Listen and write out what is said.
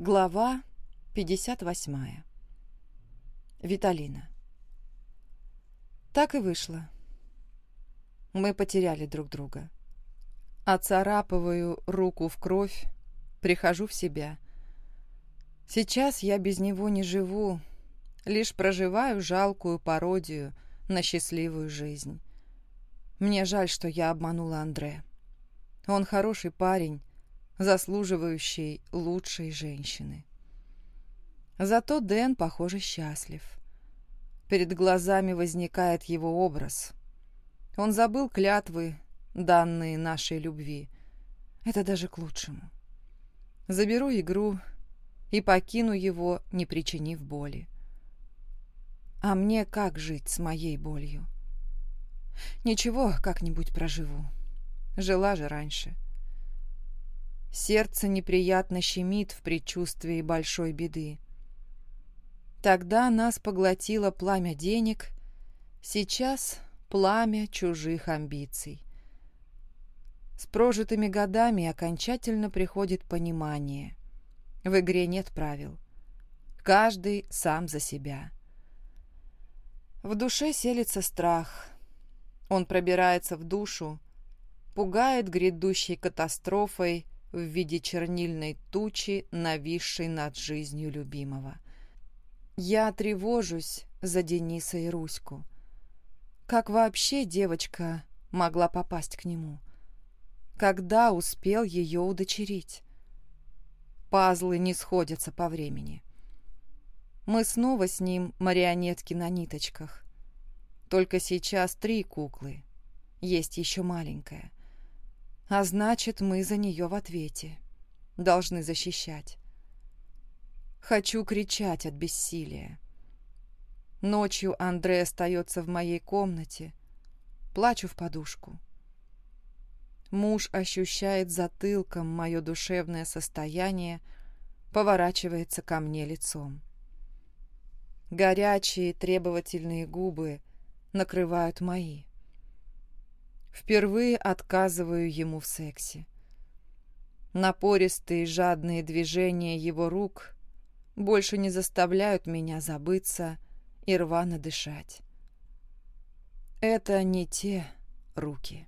Глава 58. Виталина. Так и вышло. Мы потеряли друг друга. Оцарапываю руку в кровь, прихожу в себя. Сейчас я без него не живу, лишь проживаю жалкую пародию на счастливую жизнь. Мне жаль, что я обманула Андре. Он хороший парень, заслуживающий лучшей женщины. Зато Дэн, похоже, счастлив. Перед глазами возникает его образ. Он забыл клятвы, данные нашей любви. Это даже к лучшему. Заберу игру и покину его, не причинив боли. А мне как жить с моей болью? Ничего, как-нибудь проживу. Жила же раньше. — Сердце неприятно щемит в предчувствии большой беды. Тогда нас поглотило пламя денег, сейчас пламя чужих амбиций. С прожитыми годами окончательно приходит понимание. В игре нет правил. Каждый сам за себя. В душе селится страх. Он пробирается в душу, пугает грядущей катастрофой, в виде чернильной тучи, нависшей над жизнью любимого. Я тревожусь за Дениса и Руську. Как вообще девочка могла попасть к нему? Когда успел ее удочерить? Пазлы не сходятся по времени. Мы снова с ним марионетки на ниточках. Только сейчас три куклы. Есть еще маленькая. А значит, мы за нее в ответе. Должны защищать. Хочу кричать от бессилия. Ночью Андре остается в моей комнате. Плачу в подушку. Муж ощущает затылком мое душевное состояние, поворачивается ко мне лицом. Горячие требовательные губы накрывают мои. Впервые отказываю ему в сексе. Напористые жадные движения его рук больше не заставляют меня забыться и рвано дышать. Это не те руки.